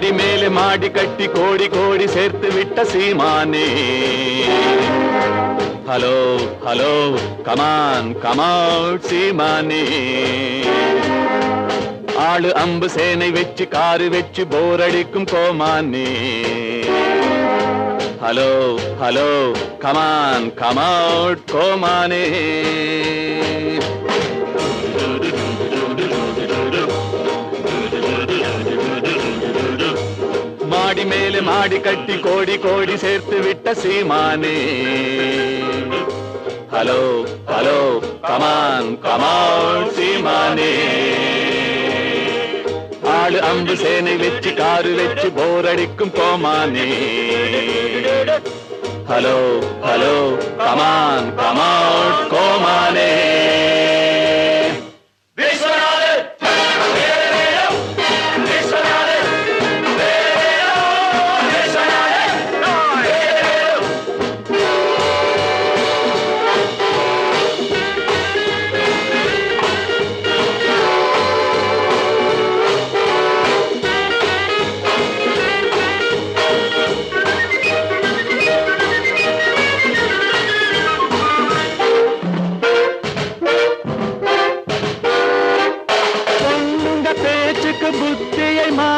மாடி மேலே மாடி கட்டி கோடி கோடி சேர்த்து விட்ட சீமானே. Hello hello come on come on சீமானே. ஆளு அம்பு சேனை வச்சு காரு வச்சு போரடிக்கும் கோமானே. Hello hello come on come on கோமானே. மாடி மேலே மாடி கட்டி கோடி கோடி சேர்த்து விட்ட சீமானே. Hello hello come on come on சீமானே. ஆளு அம்பு சேனை வச்சு காரு வச்சு போரடிக்கும் கோமானே. Hello hello come on come on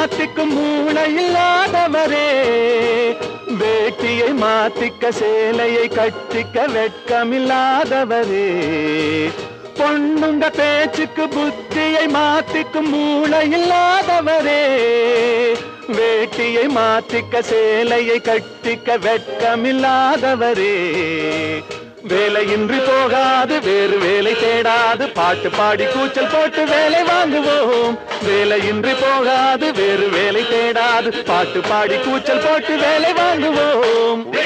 மாத்திக்கும் மூளை இல்லாதவரே வேட்டியை மாத்திக்க சேலையை கட்டிக்க வெட்கமில்லாதவரே. பொண்ணுங்க பேச்சுக்கு புத்தியை மாத்திக்கும் மூளை இல்லாதவரே வேட்டியை மாத்திக்க சேலையை கட்டிக்க வெட்கமில்லாதவரே. வேலையின்றி போகாது வேறு வேலை தேடாது. பாட்டு பாடி கூச்சல் போட்டு வேலை வாங்குவோம். வேலையின்றி போகாது வேறு வேலை தேடாது. பாட்டு பாடி கூச்சல் போட்டு வேலை வாங்குவோம்.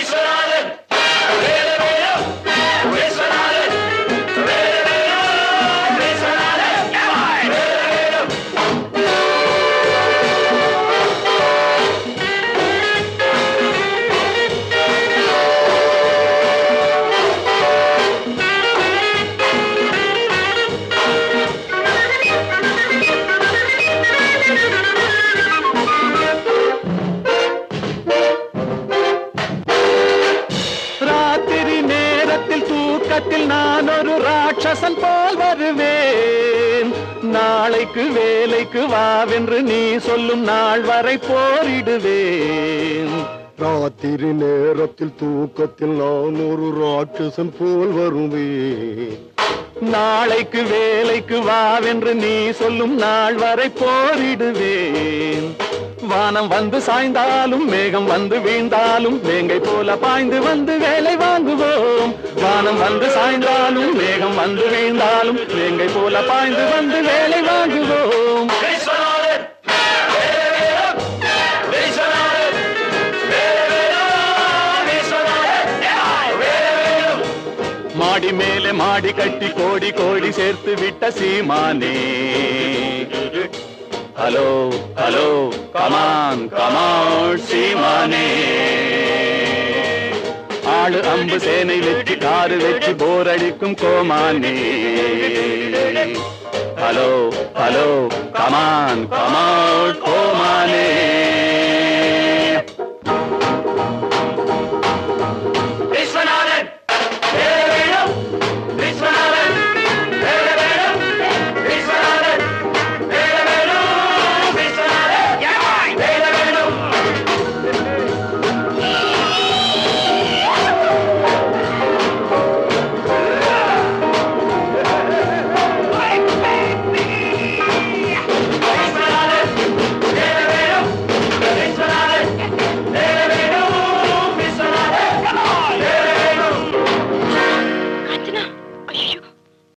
ராட்சசன் போல் வருவேன். நாளைக்கு வேலைக்கு வாவென்று நீ சொல்லும் நாள் வரை போரிடுவேன். ராத்திரி நேரத்தில் தூக்கத்தில் நான் ஒரு ராட்சசன் போல் வருவேன். நாளைக்கு வேலைக்கு வாவென்று நீ சொல்லும் நாள் வரை போரிடுவேன். வானம் வந்து சாய்ந்தாலும் மேகம் வந்து வீழ்ந்தாலும் வேங்கை போல பாய்ந்து வந்து வேலை வானம் வந்து சாய்ந்தாலும் மேகம் வந்து வீழ்ந்தாலும் வேங்கை போல பாய்ந்து வந்து வேலை வாங்குவோம். மாடி மேலே மாடி கட்டி கோடி கோடி சேர்த்து விட்ட சீமானே. Hello hello come on come on சீமானே. நாலு அம்பு சேனை வெற்றி காரு வெற்றி போர் அடிக்கும் கோமானே. Hello hello come on come on கோமானே.